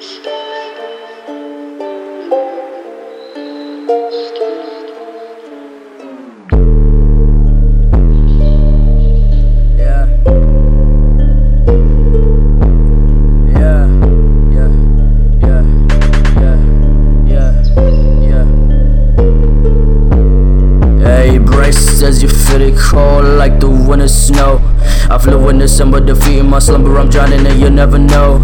Stop. It cold like the winter snow. I flew in the December, defeating my slumber. I'm drowning and you never know.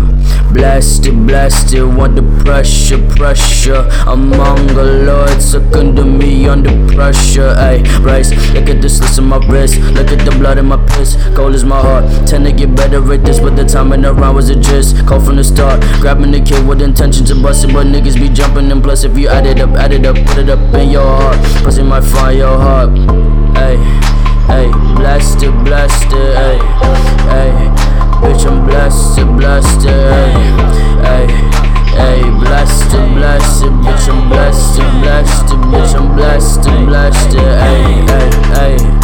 Blasted, blasted, want the pressure, pressure. Among the Lord, succumb to me under pressure. Hey, brace, look at the slits in my wrist. Look at the blood in my piss. Cold is my heart. Tend to get better at this, but the timing around was a gist. Cold from the start. Grabbing the kid with intention to bust it, but niggas be jumping. And plus, if you add it up, add it up, put it up in your heart. Might find your heart. Blasted, hey, hey. Bitch, I'm blasted, blasted, hey, hey, hey, blasted, blasted, bitch, I'm blasted, blasted, bitch, I'm blasted, blasted, hey, hey, hey,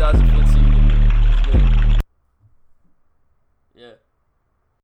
2014.